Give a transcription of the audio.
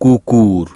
cucur.